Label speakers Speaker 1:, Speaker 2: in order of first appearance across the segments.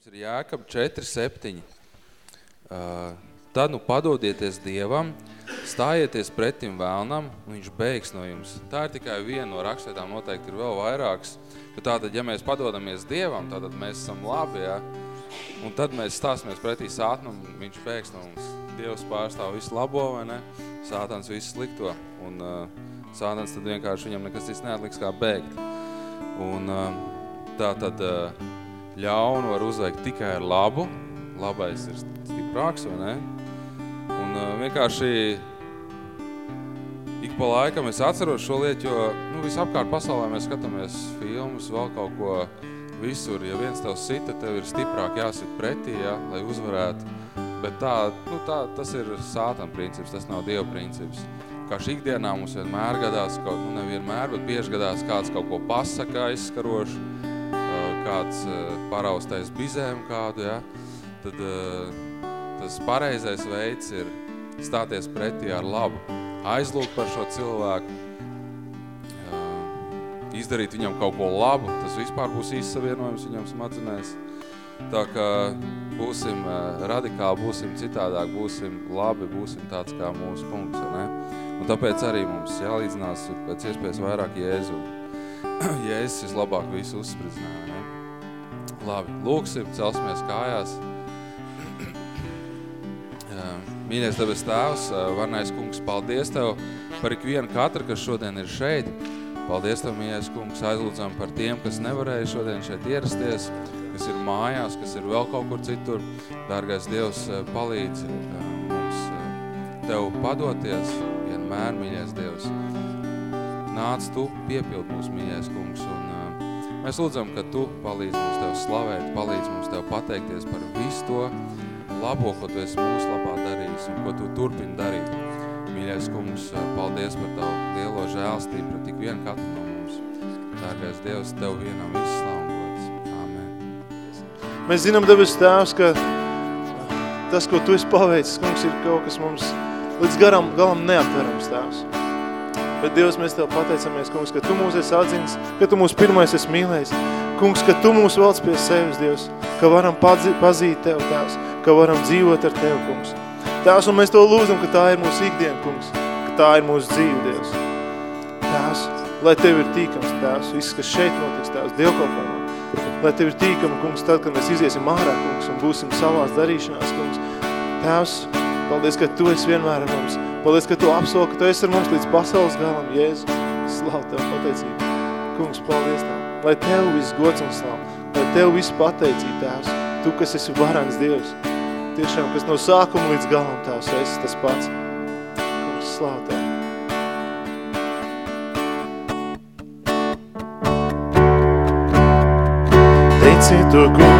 Speaker 1: Mums ir Jākab 4, 7. Uh, tad nu padodieties Dievam, stājieties pretim vēlnam, un viņš beigs no jums. Tā ir tikai viena no rakstietām, noteikti ir vēl vairākas. Jo tātad, ja mēs padodamies Dievam, tātad mēs esam labi, ja? Un tad mēs stāsimies pretī sātnam, viņš beigs no mums. Dievs pārstāv visu labo, vai ne? Sātans visu slikto. Un uh, sātans tad vienkārši viņam nekas cits neatliks kā bēgt. Un uh, tā tad uh, ļaunu var uzveikt tikai ar labu. Labais ir stiprāks, vai ne? Un uh, vienkārši ik pa laikam es atceros šo lietu, jo nu, visapkārt pasaulē mēs skatāmies filmas, vēl kaut ko visur. Ja viens tev sita, tev ir stiprāk jāsit pretī, ja, lai uzvarētu. Bet tā, nu, tā, tas ir sātana princips, tas nav Dieva princips. Kā šī ikdienā mums vienmēr gadās, kaut, nu nevienmēr, bet bieži gadās kāds kaut ko pasaka aizskaroši, kāds paraustais bizēm kādu, ja, tad tas pareizais veids ir stāties pretī ar labu, aizlūgt par šo cilvēku, izdarīt viņam kaut ko labu, tas vispār būs izsavienojums viņam smadzenēs. Tā kā būsim radikāli, būsim citādāk, būsim labi, būsim tāds kā mūsu kungs, ne? Un tāpēc arī mums jālīdzinās pēc iespējas vairāk Jēzu. Jēzus vislabāk visu uzspridzināja? Labi, lūksim, celsimies kājās. Mīļais debes tēvs, varnais kungs, paldies Tev par ikvienu katru, kas šodien ir šeit. Paldies Tev, mīļais kungs, aizlūdzam par tiem, kas nevarēja šodien šeit ierasties, kas ir mājās, kas ir vēl kaut kur citur. Dārgais Dievs, palīdzi mums Tev padoties vienmēr, mīļais Dievs. Nāc Tu, piepild mūs, mīļais kungs, un mēs lūdzam, ka Tu palīdzi mums Tev slavēt, palīdzi mums Tev pateikties par visu to labo, ko Tu esi mūsu labā darījis un ko Tu turpini darīt. Mīļais kungs, paldies par Tavu lielo žēlstību pret tik vienu katru no mums. Dārgais Dievs, Tev vienam viss slaungots. Amen.
Speaker 2: Mēs zinām, debes Tēvs, ka tas, ko Tu esi paveicis, kungs, ir kaut kas mums līdz garam, galam neaptverams, Tēvs. Bet, Dievs, mēs Tev pateicamies, kungs, ka Tu mūs esi atzins, ka Tu mūs pirmais esi mīlējis. Kungs, ka Tu mūs velc pie sevis, Dievs, ka varam pazīt Tev, Tēvs, ka varam dzīvot ar Tev, kungs. Tēvs, un mēs to lūdzam, ka tā ir mūsu ikdiena, kungs, ka tā ir mūsu dzīve, Dievs. Tēvs, lai Tev ir tīkams, Tēvs, viss, kas šeit notiks, Tēvs, Dievkalpojumā. Lai Tev ir tīkama, kungs, tad, kad mēs iziesim ārā, kungs, un būsim savās darīšanās, kungs. Tēvs, paldies, ka Tu esi vienmēr ar mums. Paldies, ka Tu apsoli, ka Tu esi ar mums līdz pasaules galam, Jēzu. Slav Tev pateicību. Kungs, paldies Tev. Lai Tev viss gods un slav. Lai Tev viss pateicība, Tēvs. Tu, kas esi varans Dievs tiešām, kas no sākuma līdz galam tās esi tas pats. Kungs, slāv Tev. Teiciet to kungu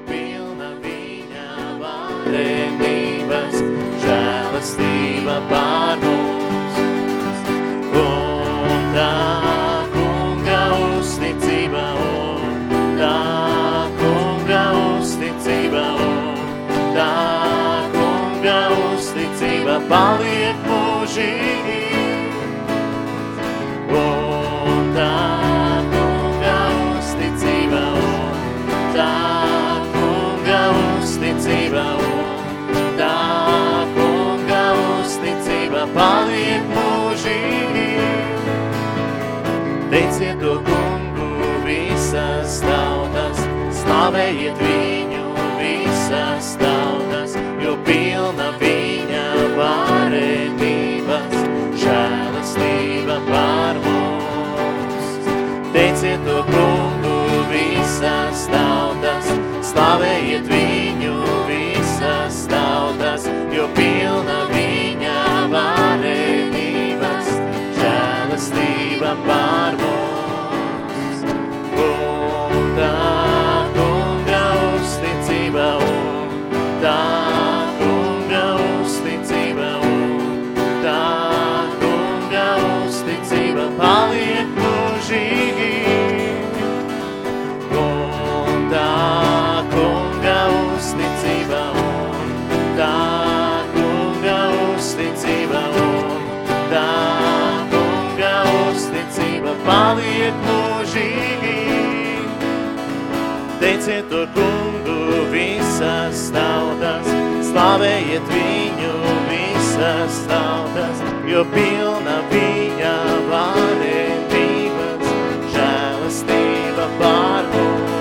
Speaker 2: tautas, jo tu kungu visas tautas, slavējiet viņu visas tautas, jo pilna viņa varētības, žēlastība pār mums.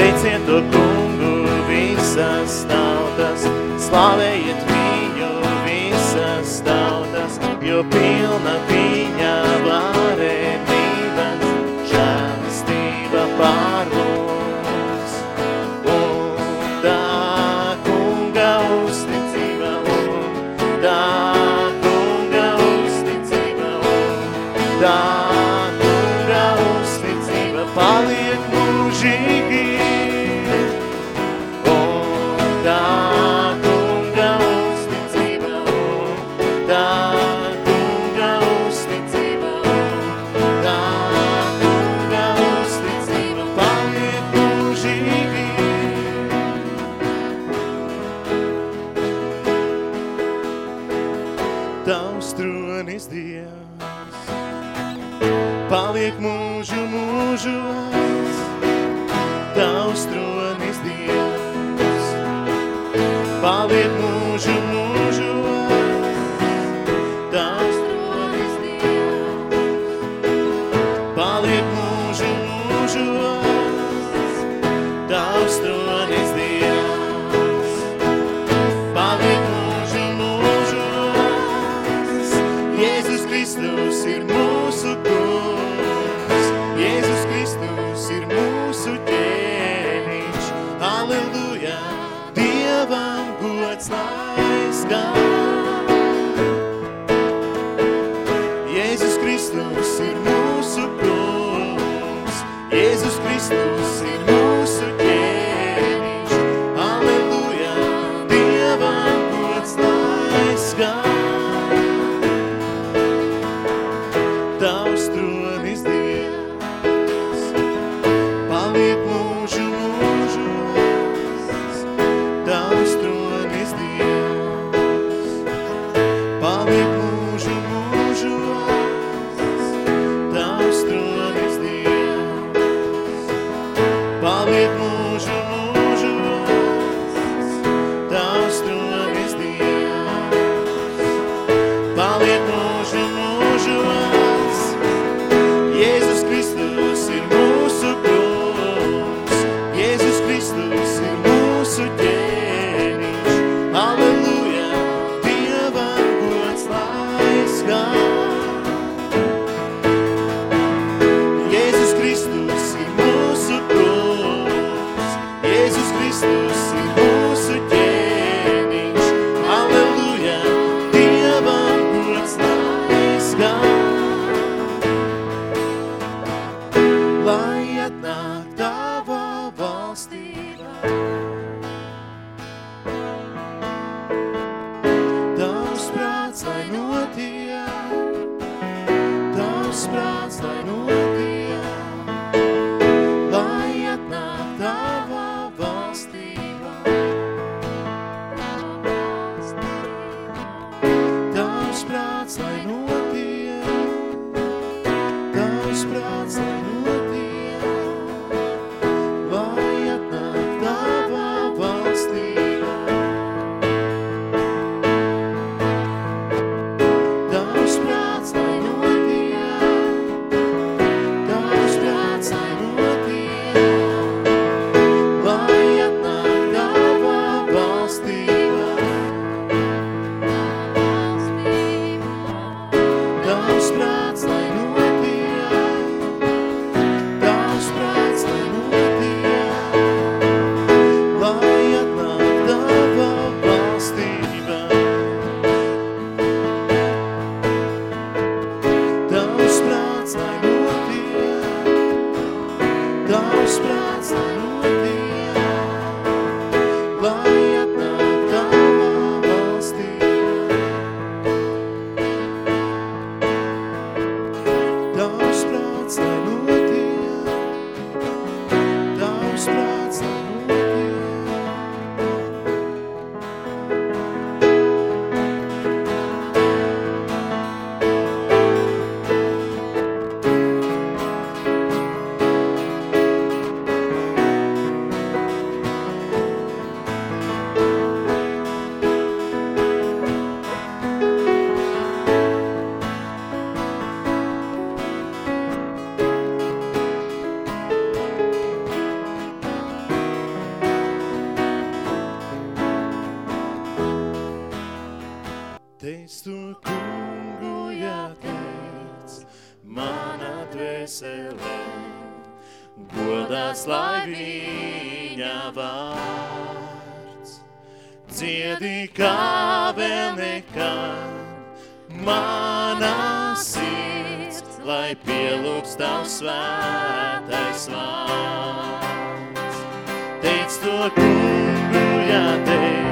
Speaker 2: Teiciet to kungu visas tautas, slavējiet viņu visas tautas, jo pilna viņa esperança. Viņa vārds. Dziedi kā vēl nekad, mana sirds, lai pielūgs tavs svētais vārds. Teic to kungu, jāteic,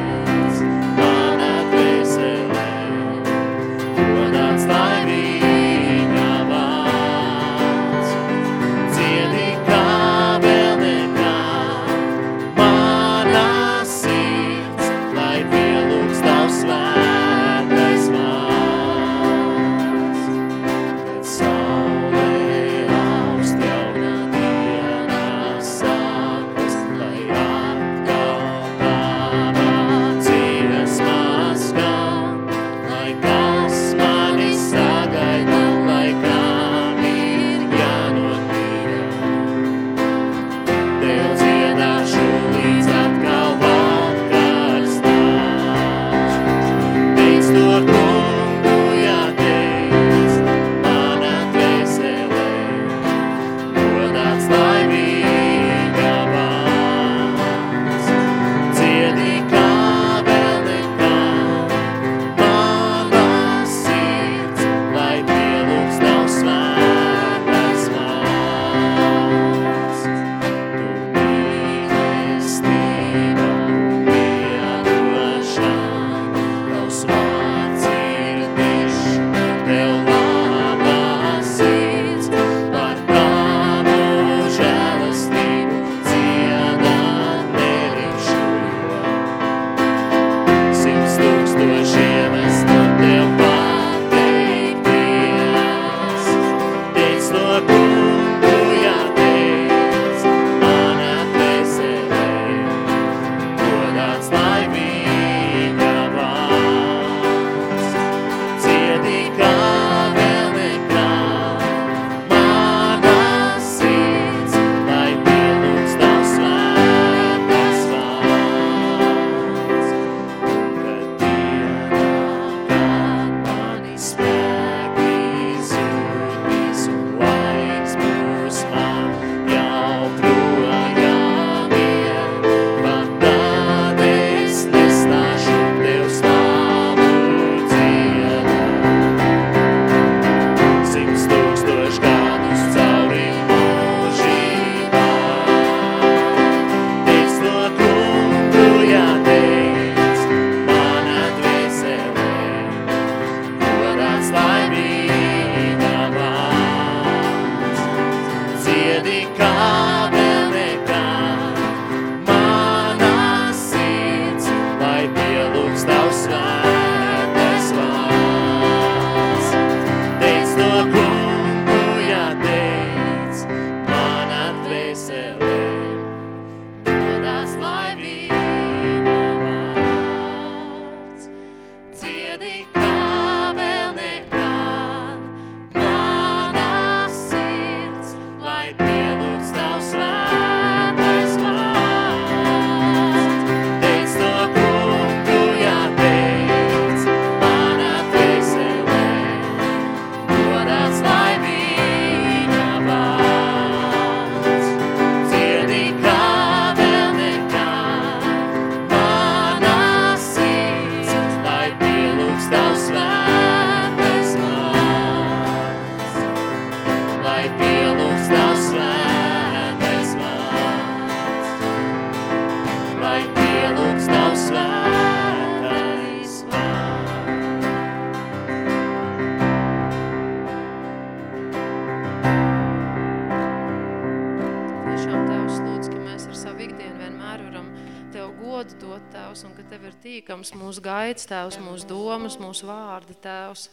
Speaker 3: tīkams mūsu gaids, Tevs, mūsu domas, mūsu vārdi, Tevs.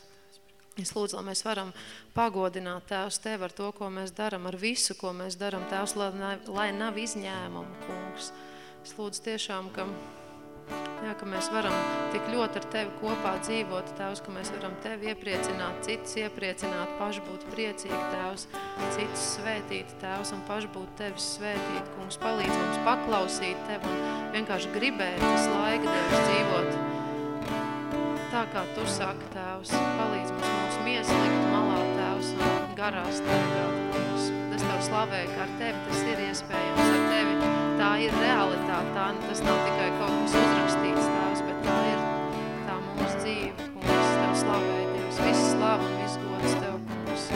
Speaker 3: Es lūdzu, lai mēs varam pagodināt Tevs Tev ar to, ko mēs daram, ar visu, ko mēs daram, Tevs, lai, lai nav izņēmumu, kungs. Es lūdzu tiešām, ka Jā, ka mēs varam tik ļoti ar Tevi kopā dzīvot, Tevs, ka mēs varam Tevi iepriecināt, citus iepriecināt, paši būt priecīgi, Tevs, citus svētīt, Tevs, un paši būt Tevis svētīt, kungs, palīdz mums paklausīt Tevi un vienkārši gribēt visu laiku Devis dzīvot tā, kā Tu saki, Tēvs. Palīdz mums mūsu miesu likt malā, Tēvs, un garā staigāt, kungs. Es Tev slavēju, ka ar Tevi tas ir iespējams, ar Tevi tā ir realitāte, tā, tas nav tikai kaut kas uzrakstīts, Tēvs, bet tā ir tā mūsu dzīve, kungs. Tev slavēju, Dievs, visu slavu un visu gods Tev. Kungs,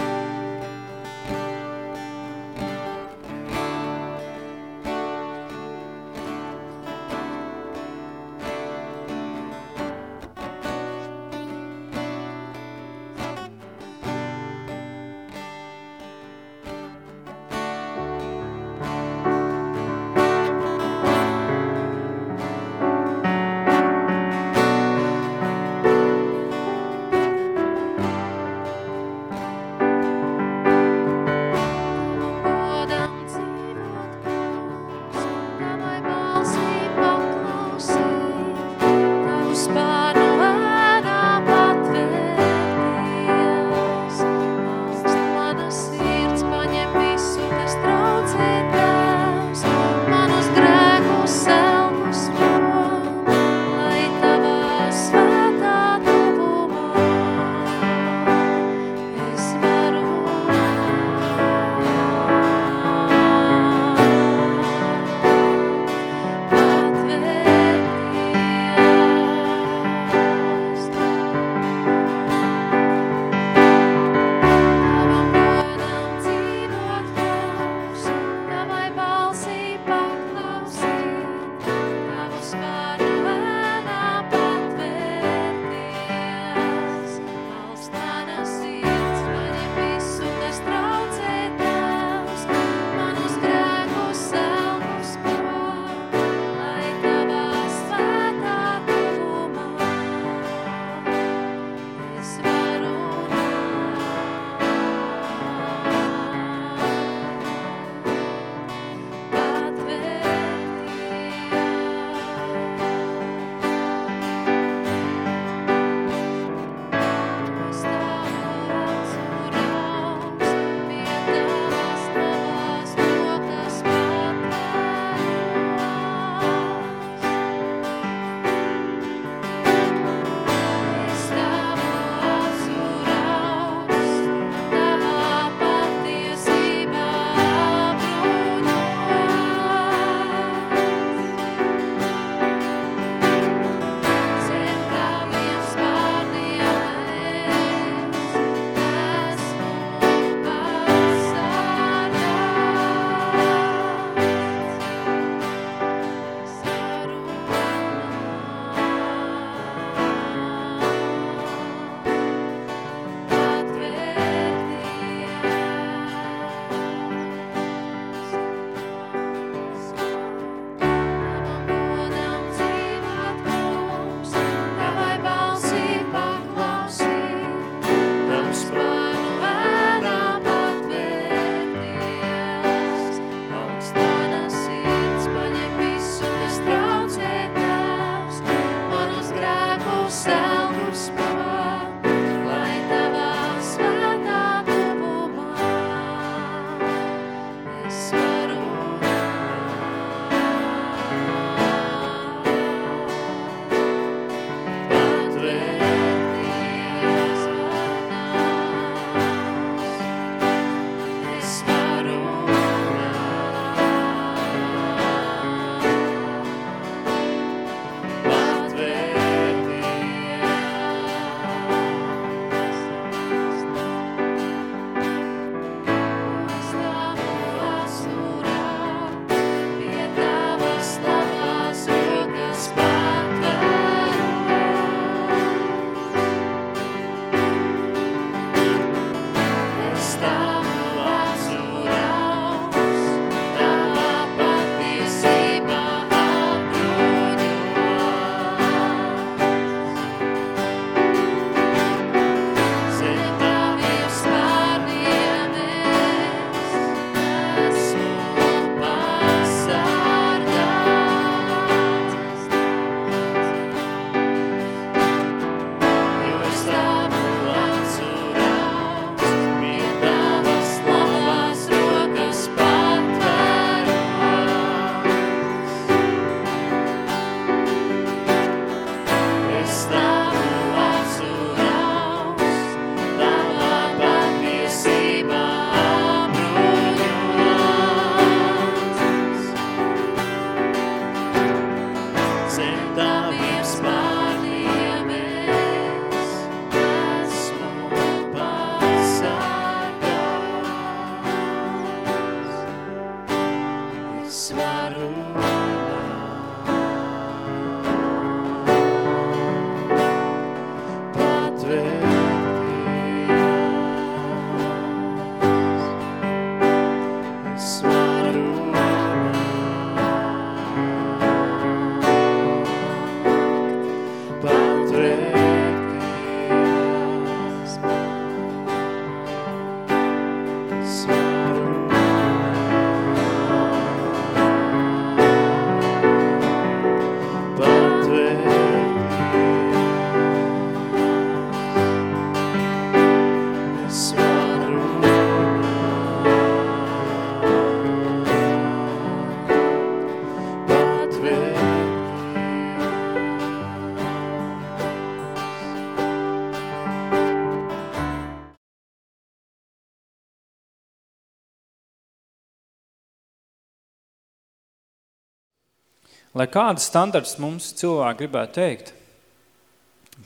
Speaker 4: Lai kādas standarts mums cilvēki gribētu teikt,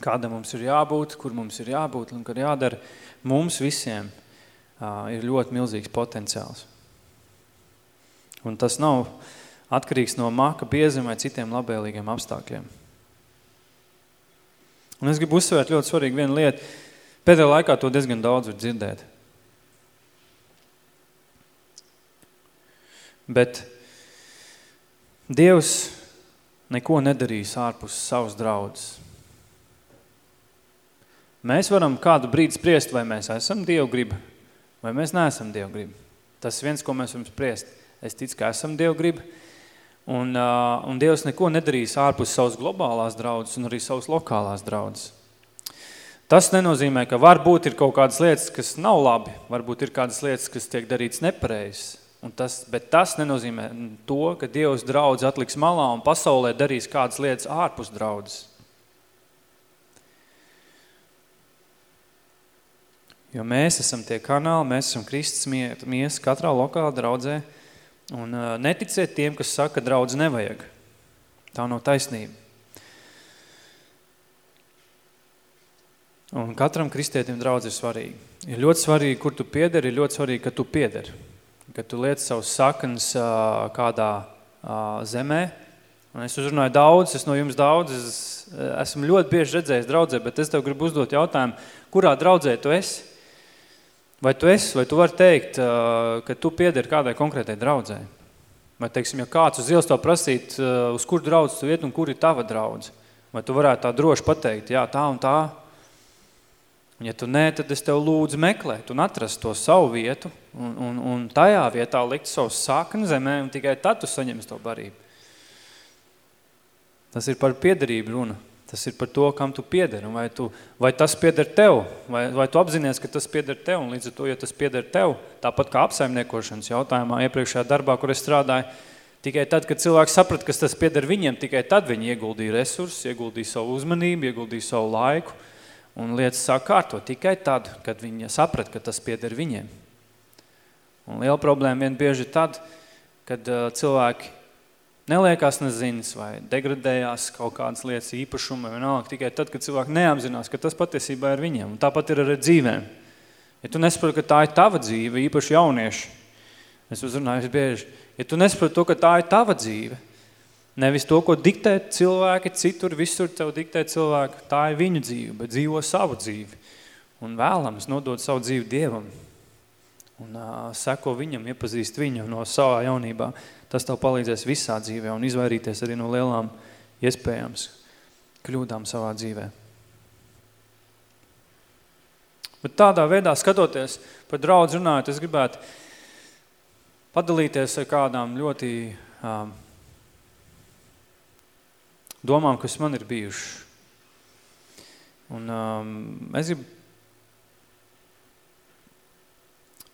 Speaker 4: kāda mums ir jābūt, kur mums ir jābūt un kur jādara, mums visiem uh, ir ļoti milzīgs potenciāls. Un tas nav atkarīgs no maka biezim vai citiem labēlīgiem apstākļiem. Un es gribu uzsvērt ļoti svarīgi vienu lietu. Pēdējā laikā to diezgan daudz var dzirdēt. Bet Dievs neko nedarīs ārpus savas draudzes. Mēs varam kādu brīdi spriest, vai mēs esam Dievu griba, vai mēs neesam Dievu griba. Tas viens, ko mēs varam spriest. Es ticu, ka esam Dievu griba, un, uh, un Dievs neko nedarīs ārpus savas globālās draudzes un arī savas lokālās draudzes. Tas nenozīmē, ka varbūt ir kaut kādas lietas, kas nav labi, varbūt ir kādas lietas, kas tiek darīts nepareizes, Tas, bet tas nenozīmē to, ka Dievs draudz atliks malā un pasaulē darīs kādas lietas ārpus draudzes. Jo mēs esam tie kanāli, mēs esam Kristus mies katrā lokālā draudzē. Un uh, neticiet tiem, kas saka, ka draudz nevajag. Tā nav taisnība. Un katram kristietim draudz ir svarīgi. Ir ļoti svarīgi, kur tu piederi, ir ļoti svarīgi, ka tu piederi kad tu liec savus saknes kādā zemē. Un es uzrunāju daudz, es no jums daudz, es esmu ļoti bieži redzējis draudzē, bet es tev gribu uzdot jautājumu, kurā draudzē tu esi? Vai tu esi, vai tu vari teikt, ka tu piederi kādai konkrētai draudzē? Vai, teiksim, ja kāds uz ielas to prasīt, uz kur draudz tu iet un kur ir tava draudze? Vai tu varētu tā droši pateikt, jā, tā un tā, Un ja tu nē, tad es tev lūdzu meklēt un atrast to savu vietu un, un, un tajā vietā likt savu sakni zemē un tikai tad tu saņems to barību. Tas ir par piederību runa. Tas ir par to, kam tu piederi. Vai, tu, vai tas pieder tev, vai, vai tu apzinies, ka tas pieder tev. Un līdz ar to, ja tas pieder tev, tāpat kā apsaimniekošanas jautājumā iepriekšējā darbā, kur es strādāju, tikai tad, kad cilvēks saprat, ka tas pieder viņiem, tikai tad viņi ieguldīja resursus, ieguldīja savu uzmanību, ieguldīja savu laiku, Un lietas sāk kārtot tikai tad, kad viņi saprat, ka tas pieder viņiem. Un liela problēma vien bieži tad, kad uh, cilvēki neliekās nezinas vai degradējās kaut kādas lietas īpašuma vai nāk tikai tad, kad cilvēki neapzinās, ka tas patiesībā ir viņiem. Un tāpat ir ar dzīvēm. Ja tu nesaproti, ka tā ir tava dzīve, īpaši jaunieši, es uzrunāju bieži, ja tu nesaproti to, ka tā ir tava dzīve, Nevis to, ko diktē cilvēki, citur, visur tev diktē cilvēki. Tā ir viņu dzīve, bet dzīvo savu dzīvi. Un vēlams nodot savu dzīvi Dievam. Un uh, seko viņam, iepazīst viņu no savā jaunībā. Tas tev palīdzēs visā dzīvē un izvairīties arī no lielām iespējams kļūdām savā dzīvē. Bet tādā veidā, skatoties par draudz runājot, es gribētu padalīties ar kādām ļoti um, domām, kas man ir bijušas. Un um, es gribu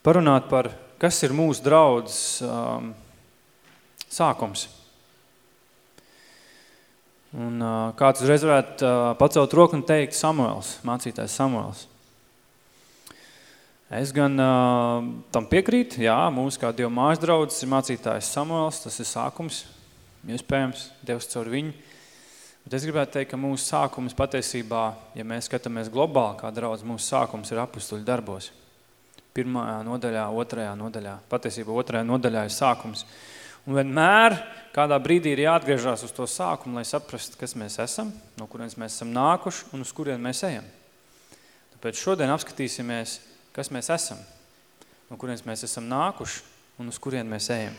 Speaker 4: parunāt par, kas ir mūsu draudzes um, sākums. Un uh, kāds uzreiz varētu uh, pacelt roku un teikt Samuels, mācītājs Samuels. Es gan uh, tam piekrītu, jā, mūsu kā Dieva mājas draudzes ir mācītājs Samuels, tas ir sākums, iespējams, Dievs caur viņu. Bet es gribētu teikt, ka mūsu sākums patiesībā, ja mēs skatāmies globāli, kā draudz, mūsu sākums ir apustuļu darbos. Pirmajā nodaļā, otrajā nodaļā. Patiesībā otrajā nodaļā ir sākums. Un vienmēr kādā brīdī ir jāatgriežās uz to sākumu, lai saprastu, kas mēs esam, no kurienes mēs esam nākuši un uz kurien mēs ejam. Tāpēc šodien apskatīsimies, kas mēs esam, no kurienes mēs esam nākuši un uz kurien mēs ejam.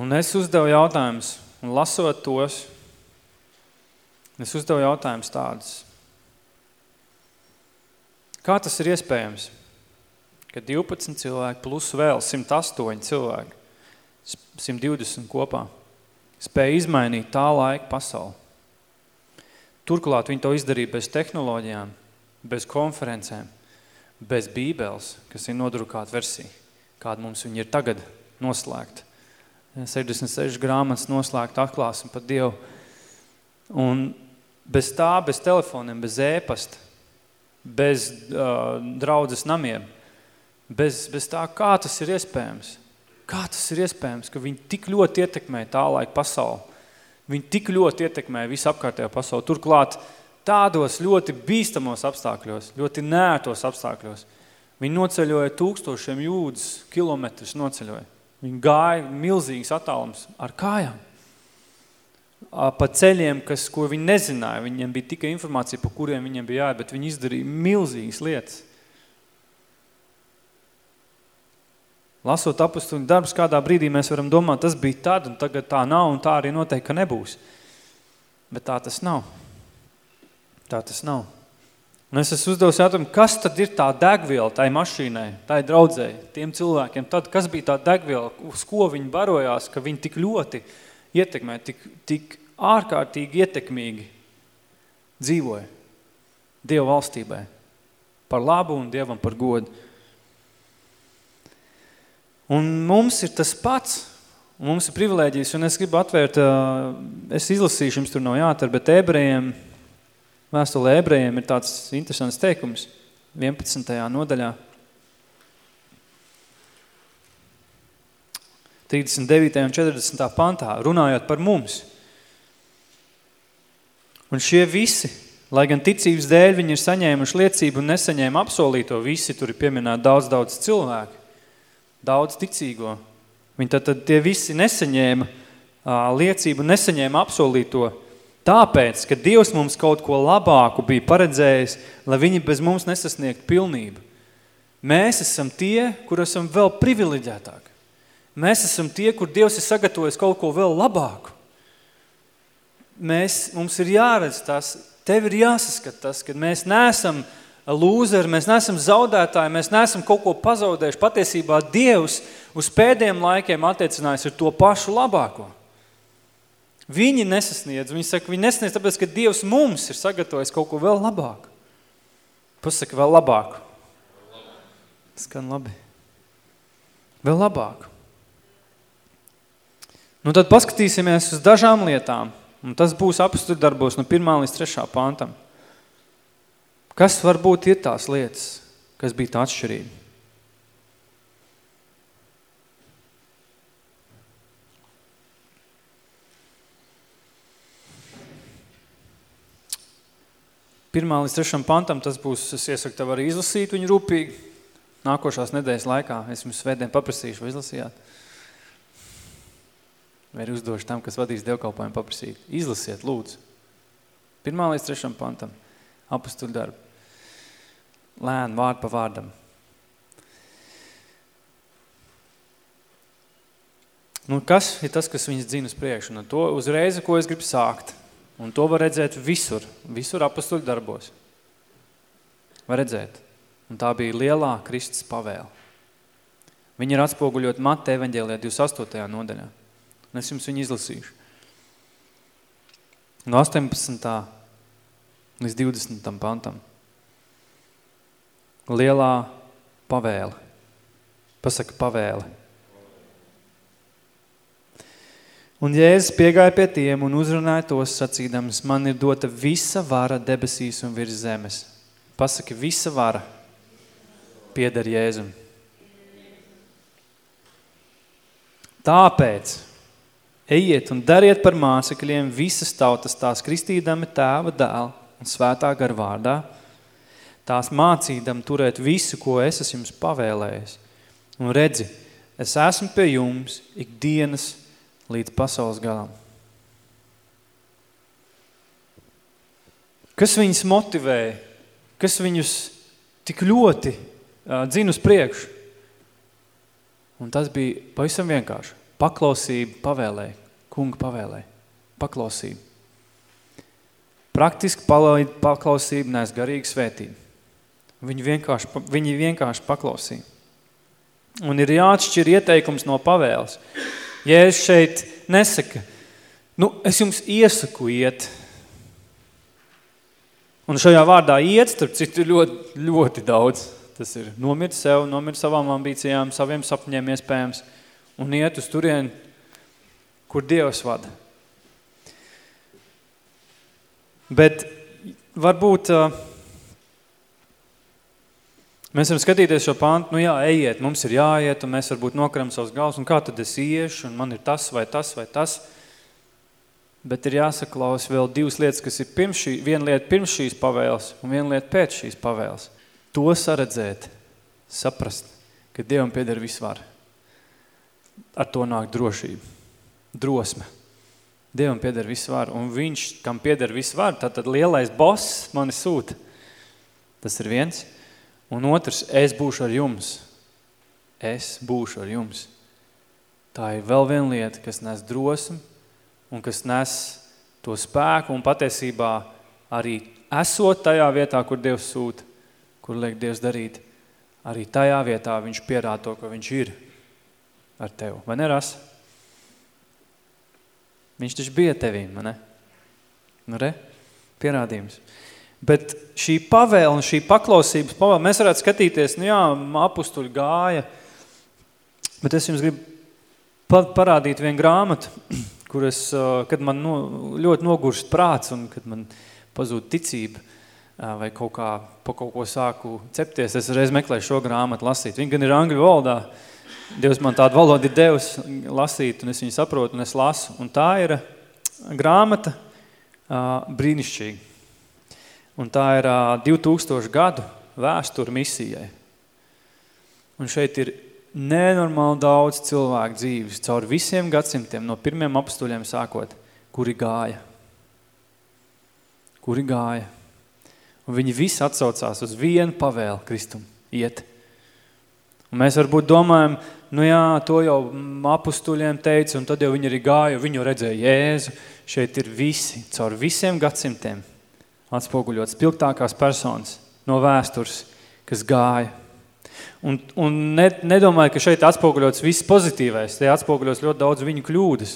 Speaker 4: Un es uzdevu jautājumus, un lasot tos, es uzdevu jautājumus tādus. Kā tas ir iespējams, ka 12 cilvēki plus vēl 108 cilvēki, 120 kopā, spēja izmainīt tā laika pasauli. Turklāt viņi to izdarīja bez tehnoloģijām, bez konferencēm, bez bībeles, kas ir nodrukāta versija, kāda mums viņa ir tagad noslēgta. 66 grāmatas noslēgta atklāsim par Dievu. Un bez tā, bez telefoniem, bez ēpasta, bez uh, draudzes namiem, bez, bez tā, kā tas ir iespējams. Kā tas ir iespējams, ka viņi tik ļoti ietekmē tā laika pasauli. Viņi tik ļoti ietekmē visu apkārtējo pasauli. Turklāt tādos ļoti bīstamos apstākļos, ļoti nērtos apstākļos. Viņi noceļoja tūkstošiem jūdzes kilometrus noceļoja. Viņi gāja milzīgas attālums ar kājām. Pa ceļiem, kas, ko viņi nezināja. Viņiem bija tikai informācija, pa kuriem viņiem bija jāiet, bet viņi izdarīja milzīgas lietas. Lasot apustuļu darbus, kādā brīdī mēs varam domāt, tas bija tad, un tagad tā nav, un tā arī noteikti, ka nebūs. Bet tā tas nav. Tā tas nav. Un es esmu uzdevis jautājumu, kas tad ir tā degviela tai mašīnai, tai draudzēji, tiem cilvēkiem? Tad, kas bija tā degviela, uz ko viņi barojās, ka viņi tik ļoti ietekmē, tik, tik ārkārtīgi ietekmīgi dzīvoja Dieva valstībai. Par labu un Dievam par godu. Un mums ir tas pats, mums ir privilēģijas, un es gribu atvērt, es izlasīšu, jums tur nav jāatver, bet ebrejiem Vēstulē ebrejiem ir tāds interesants teikums 11. nodaļā. 39. un 40. pantā, runājot par mums. Un šie visi, lai gan ticības dēļ viņi ir saņēmuši liecību un nesaņēma apsolīto, visi tur ir pieminēti daudz, daudz cilvēku, daudz ticīgo. Viņi tad, tad tie visi nesaņēma uh, liecību nesaņēma apsolīto, Tāpēc, ka Dievs mums kaut ko labāku bija paredzējis, lai viņi bez mums nesasniegt pilnību. Mēs esam tie, kur esam vēl privileģētāki. Mēs esam tie, kur Dievs ir sagatavojis kaut ko vēl labāku. Mēs, mums ir jāredz tas, tev ir jāsaskat tas, ka mēs neesam lūzeri, mēs neesam zaudētāji, mēs neesam kaut ko pazaudējuši. Patiesībā Dievs uz pēdējiem laikiem attiecinājis ar to pašu labāko. Viņi nesasniedz. Viņi saka, viņi nesasniedz, tāpēc, ka Dievs mums ir sagatavojis kaut ko vēl labāku. Pasaka, vēl labāku. Skan labi. Vēl labāku. Nu tad paskatīsimies uz dažām lietām. Un tas būs apstuļu darbos no 1. līdz 3. pantam. Kas varbūt ir tās lietas, kas bija tā atšķirība? Pirmā līdz trešam pantam tas būs, es iesaku tev arī izlasīt viņu rūpīgi. Nākošās nedēļas laikā es jums svētdien paprasīšu, vai izlasījāt. Vai arī uzdošu tam, kas vadīs dievkalpojumu paprasīt. Izlasiet, lūdzu. Pirmā līdz trešam pantam. Apustuļu darbu. Lēn, vārdu pa vārdam. Nu, kas ir tas, kas viņas dzina uz priekšu? Un to uzreiz, ko es gribu sākt. Un to var redzēt visur, visur apustuļu darbos. Var redzēt. Un tā bija lielā Kristus pavēle. Viņa ir atspoguļot Mata evaņģēlijā 28. nodaļā. Un es jums viņu izlasīšu. No 18. līdz 20. pantam. Lielā pavēle. Pasaka pavēle. Un Jēzus piegāja pie tiem un uzrunāja tos sacīdams, man ir dota visa vara debesīs un virs zemes. Pasaki, visa vara pieder Jēzum. Tāpēc ejiet un dariet par mācekļiem visas tautas tās kristīdami tēva dēla un svētā gar vārdā, tās mācīdam turēt visu, ko es esmu jums pavēlējis. Un redzi, es esmu pie jums ik dienas līdz pasaules galam. Kas viņus motivēja? Kas viņus tik ļoti uh, dzina uz priekšu? Un tas bija pavisam vienkārši. Paklausība pavēlēja, kunga pavēlēja. Paklausība. Praktiski paklausība nes garīgu svētību. Viņi vienkārši, viņi vienkārši paklausīja. Un ir jāatšķir ieteikums no pavēles. Jēzus šeit nesaka, Nu, es jums iesaku iet. Un šajā vārdā iet, starp citu, ļoti, ļoti daudz. Tas ir nomirt sev, nomirt savām ambīcijām, saviem sapņiem iespējams un iet uz turien, kur Dievs vada. Bet varbūt uh, mēs varam skatīties šo pāntu, nu jā, ejiet, mums ir jāiet, un mēs varbūt nokaram savus galvas, un kā tad es iešu, un man ir tas vai tas vai tas. Bet ir jāsaklaus vēl divas lietas, kas ir pirms šī, viena lieta pirms šīs pavēles, un viena lieta pēc šīs pavēles. To saredzēt, saprast, ka Dievam pieder visvar. Ar to nāk drošība, drosme. Dievam pieder visvar, un viņš, kam pieder visvar, tad, tad lielais boss mani sūta. Tas ir viens. Un otrs, es būšu ar jums. Es būšu ar jums. Tā ir vēl viena lieta, kas nes drosmi un kas nes to spēku un patiesībā arī esot tajā vietā, kur Dievs sūta, kur liek Dievs darīt, arī tajā vietā viņš pierāda to, ka viņš ir ar tevi. Vai neras? Viņš taču bija tevīm, ne? Nu, re? Pierādījums. Bet šī pavēle un šī paklausības pavēle, mēs varētu skatīties, nu jā, apustuļi gāja, bet es jums gribu parādīt vienu grāmatu, kur es, kad man no, ļoti nogurst prāts un kad man pazūd ticība vai kaut kā pa kaut ko sāku cepties, es reiz meklēju šo grāmatu lasīt. Viņa gan ir angļu valodā, Dievs man tādu valodu ir devis lasīt, un es viņu saprotu, un es lasu. Un tā ir grāmata brīnišķīga. Un tā ir 2000 gadu vēsture misijai. Un šeit ir nenormāli daudz cilvēku dzīves, caur visiem gadsimtiem, no pirmiem apstuļiem sākot, kuri gāja. Kuri gāja. Un viņi visi atsaucās uz vienu pavēlu Kristumu, iet. Un mēs varbūt domājam, nu jā, to jau apustuļiem teica, un tad jau viņi arī gāja, viņu redzēja Jēzu. Šeit ir visi, caur visiem gadsimtiem atspoguļot spilgtākās personas no vēstures, kas gāja. Un, un ne, nedomāju, ka šeit atspoguļots viss pozitīvais, te atspoguļots ļoti daudz viņu kļūdas.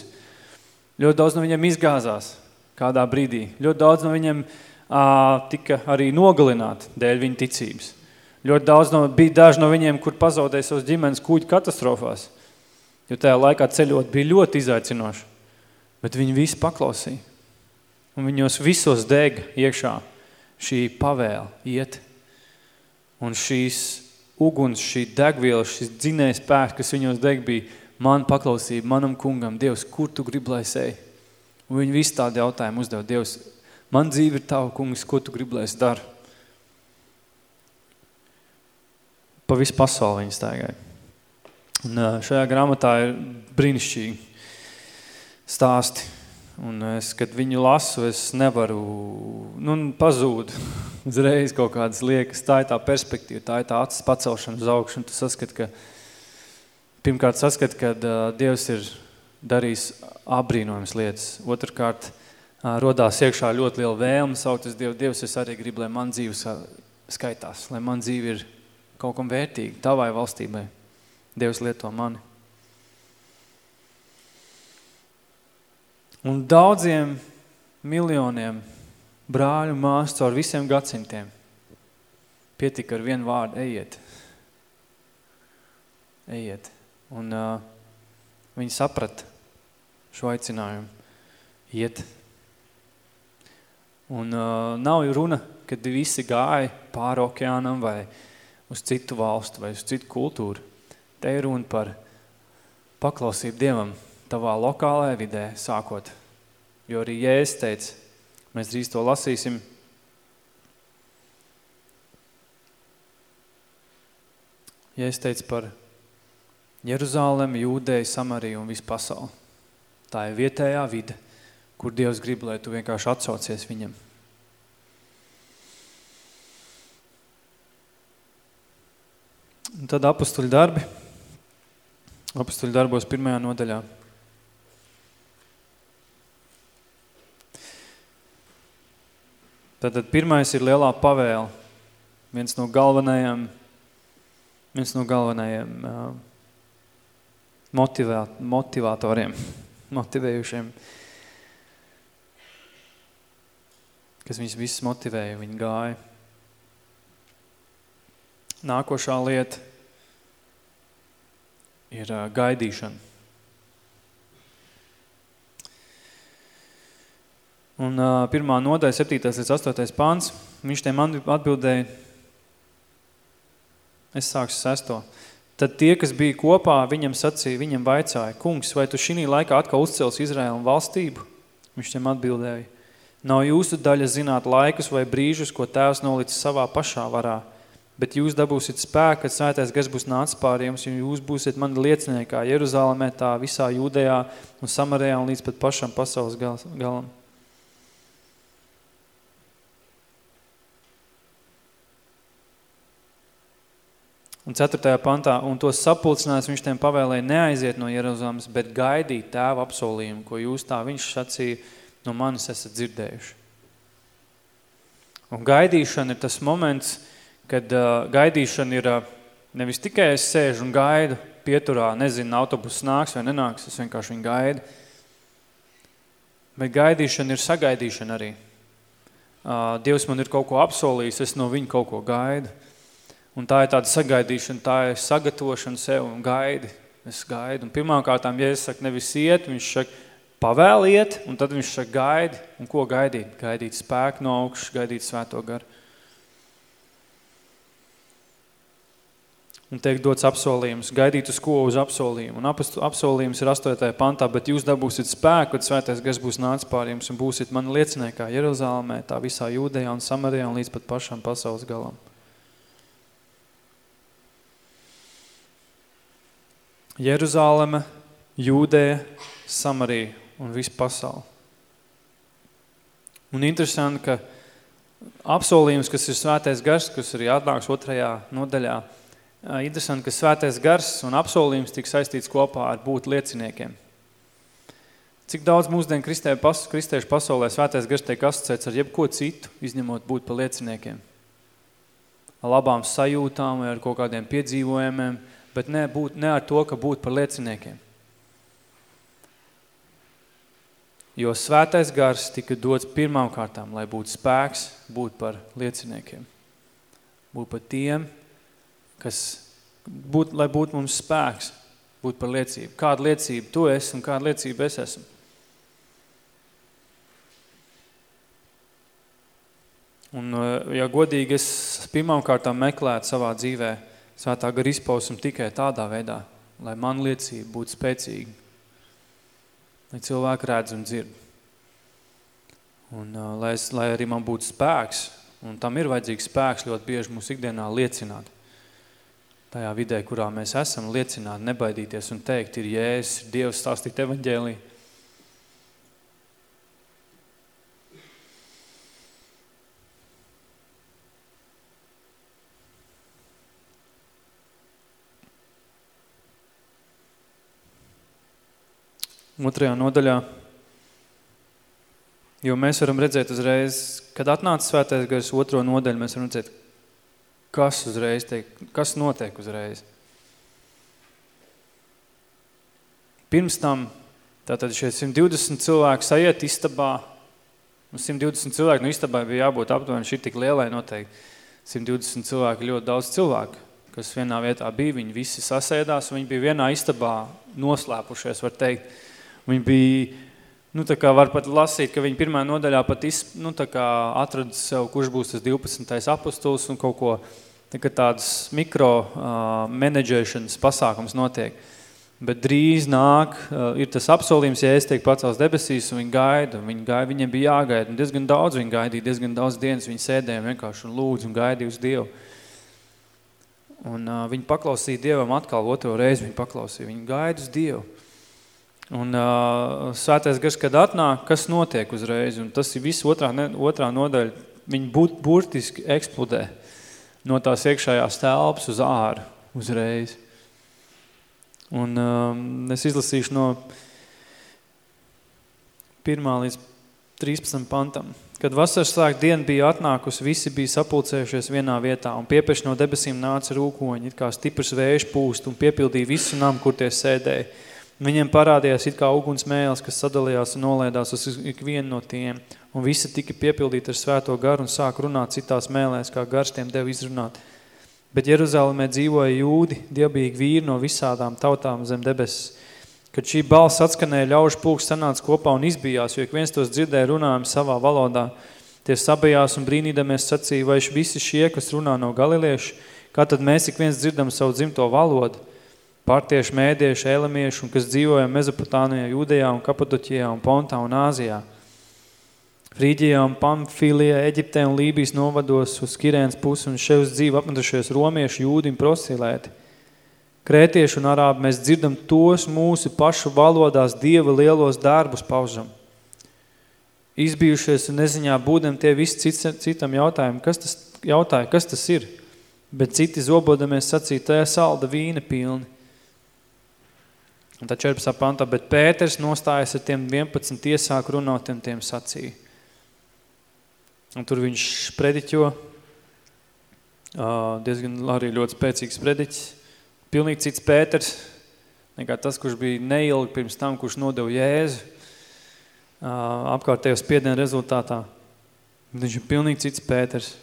Speaker 4: Ļoti daudz no viņiem izgāzās kādā brīdī. Ļoti daudz no viņiem ā, tika arī nogalināti dēļ viņa ticības. Ļoti daudz no, bija daži no viņiem, kur pazaudēja savas ģimenes kuģu katastrofās, jo tajā laikā ceļot bija ļoti izaicinoši, bet viņi visi paklausīja. Un viņos visos dega iekšā šī pavēle iet. Un šīs uguns, šī degviela, šis dzinējs spēks, kas viņos deg, bija man paklausība, manam kungam, Dievs, kur tu gribi, lai eju? Un viņi visi tādi jautājumi uzdev, Dievs, man dzīve ir tava, kungs, ko tu gribi, lai es daru? Pa visu pasauli viņi staigāja. Un šajā grāmatā ir brīnišķīgi stāsti. Un es, kad viņu lasu, es nevaru, nu, pazūd uzreiz kaut kādas liekas. Tā ir tā perspektīva, tā ir tā acis pacelšana uz augšu. Un tu saskat, ka, pirmkārt saskat, ka uh, Dievs ir darījis abrīnojums lietas. Otrkārt, uh, rodās iekšā ļoti liela vēlme saukties Dievu. Dievs, es arī gribu, lai man dzīves skaitās, lai man dzīve ir kaut kam vērtīgu tavai valstībai. Dievs lieto mani. Un daudziem miljoniem brāļu māsu caur visiem gadsimtiem pietika ar vienu vārdu – ejiet. Ejiet. Un uh, viņi saprata šo aicinājumu – iet. Un uh, nav runa, kad visi gāja pāri okeānam vai uz citu valstu vai uz citu kultūru. Te ir runa par paklausību Dievam tavā lokālajā vidē sākot. Jo arī Jēzus teica, mēs drīz to lasīsim, Jēzus teica par Jeruzālem, Jūdeju, Samariju un visu pasauli. Tā ir vietējā vide, kur Dievs grib, lai tu vienkārši atsaucies viņam. Tad apustuļu darbi. Apustuļu darbos pirmajā nodaļā. Tātad pirmais ir lielā pavēle. Viens no galvenajiem, viens no galvenajiem uh, motivā, motivatoriem, motivējušiem. kas viņus visus motivēja, viņi gāja. Nākošā lieta ir uh, gaidīšana. Un uh, pirmā nodaļa, 7. līdz 8. pāns, viņš tiem atbildēja, es sākšu sesto. Tad tie, kas bija kopā, viņam sacīja, viņam vaicāja, kungs, vai tu šī laikā atkal uzcels Izraēlu valstību? Viņš tiem atbildēja, nav jūsu daļa zināt laikus vai brīžus, ko tēvs nolicis savā pašā varā, bet jūs dabūsiet spēku, kad svētais gars būs nācis pār jums, un jūs būsiet mani lieciniekā Jeruzalemē, tā visā Jūdejā un Samarējā un līdz pat pašam pasaules galam. Un 4. pantā, un tos sapulcinājums viņš tiem pavēlēja neaiziet no Jeruzalemes, bet gaidīt tēva apsolījumu, ko jūs tā viņš sacīja, no manis esat dzirdējuši. Un gaidīšana ir tas moments, kad uh, gaidīšana ir uh, nevis tikai es sēžu un gaidu pieturā, nezinu, autobus nāks vai nenāks, es vienkārši viņu gaidu. Bet gaidīšana ir sagaidīšana arī. Uh, Dievs man ir kaut ko apsolījis, es no viņa kaut ko gaidu. Un tā ir tāda sagaidīšana, tā ir sagatavošana sev un gaidi. Es gaidu. Un pirmkārtām, ja es saku nevis iet, viņš saka, pavēliet, un tad viņš saka gaidi. Un ko gaidīt? Gaidīt spēku no augšas, gaidīt svēto garu. Un tiek dots apsolījums, gaidīt uz ko uz apsolījumu. Un apsolījums ir 8. pantā, bet jūs dabūsiet spēku, kad svētais gars būs nācis pār jums un būsiet mani lieciniekā Jeruzālēmē, tā visā Jūdejā un Samarijā un līdz pat pašam pasaules galam. Jeruzāleme, Jūdēja, Samarija un visu pasauli. Un interesanti, ka apsolījums, kas ir svētais gars, kas arī atnāks otrajā nodaļā, interesanti, ka svētais gars un apsolījums tika saistīts kopā ar būt lieciniekiem. Cik daudz mūsdienu kristiešu pasaulē svētais gars tiek asociēts ar jebko citu, izņemot būt par lieciniekiem. Ar labām sajūtām vai ar kaut kādiem piedzīvojumiem, bet ne, būt, ne ar to, ka būt par lieciniekiem. Jo svētais gars tika dots pirmām kārtām, lai būtu spēks būt par lieciniekiem. Būt par tiem, kas, būt, lai būtu mums spēks būt par liecību. Kāda liecība tu esi un kāda liecība es esmu. Un, ja godīgi, es pirmām kārtām meklētu savā dzīvē svētā gara izpausmu tikai tādā veidā, lai man liecība būtu spēcīga, lai cilvēki redz un dzird. Un uh, lai, es, lai arī man būtu spēks, un tam ir vajadzīgs spēks ļoti bieži mūsu ikdienā liecināt. Tajā vidē, kurā mēs esam, liecināt, nebaidīties un teikt, ir Jēzus, ir Dievs stāstīt evaņģēliju. otrajā nodaļā. Jo mēs varam redzēt uzreiz, kad atnāca svētais gars otro nodaļu, mēs varam redzēt, kas uzreiz tiek, kas notiek uzreiz. Pirms tam, tātad šie 120 cilvēki sajiet istabā, un 120 cilvēki no istabā bija jābūt aptuveni šī tik lielai noteikti. 120 cilvēki ļoti daudz cilvēku, kas vienā vietā bija, viņi visi sasēdās, viņi bija vienā istabā noslēpušies, var teikt. Viņi bija, nu tā kā var pat lasīt, ka viņi pirmā nodaļā pat iz, nu tā kā atrada sev, kurš būs tas 12. apostuls un kaut ko, tā kā tādas mikro uh, menedžēšanas pasākums notiek. Bet drīz nāk, uh, ir tas apsolījums, ja es tiek pacels debesīs un viņi gaida, viņi gaida, viņiem bija jāgaida, un diezgan daudz viņi gaidīja, diezgan daudz dienas viņi sēdēja vienkārši un lūdz un gaidīja uz Dievu. Un uh, viņi paklausīja Dievam atkal otro reizi, viņi paklausīja, viņi gaida uz Dievu. Un uh, svētais gars, kad atnāk, kas notiek uzreiz, un tas ir viss otrā, ne, otrā nodaļa, viņi būt, burtiski eksplodē no tās iekšējās telpas uz āru uzreiz. Un um, es izlasīšu no 1. līdz 13. pantam. Kad vasaras slēgt diena bija atnākusi, visi bija sapulcējušies vienā vietā, un piepeš no debesīm nāca rūkoņi, it kā stiprs vējš pūst, un piepildīja visu namu, kur tie sēdēja. Viņiem parādījās it kā uguns mēles, kas sadalījās un nolēdās uz ikvienu no tiem, un visi tika piepildīti ar svēto garu un sāk runāt citās mēlēs, kā gars tiem deva izrunāt. Bet Jeruzalemē dzīvoja jūdi, dievbīgi vīri no visādām tautām zem debesis. Kad šī balss atskanēja, ļaužu pulks sanāca kopā un izbijās, jo ik viens tos dzirdēja runājumi savā valodā. Tie sabijās un brīnīdamies sacīja, vai visi šie, kas runā no galilieši, kā tad mēs ik viens dzirdam savu dzimto valodu? Partieši, mēdieši, elamieši, un kas dzīvoja Mezopotānijā, Jūdejā un Kapadoķijā un Pontā un Āzijā. Frīģijā un Pamfilijā, Eģiptē un Lībijas novados uz Kirēnas pusi un uz dzīvi apmetušies romieši, jūdi un prosilēti. Krētieši un arābi mēs dzirdam tos mūsu pašu valodās Dieva lielos darbus paužam. Izbijušies un neziņā būdam tie visi cits, citam jautājumu, kas tas jautāja, kas tas ir? Bet citi zobodamies sacīja, tā salda vīna pilni. Un tā 14. pantā, bet Pēters nostājas ar tiem 11 iesāk runāt un tiem sacīja. Un tur viņš prediķo, diezgan arī ļoti spēcīgs prediķis, pilnīgi cits Pēters, nekā tas, kurš bija neilgi pirms tam, kurš nodeva Jēzu apkārtējo spiedienu rezultātā. Viņš ir pilnīgi cits Pēters.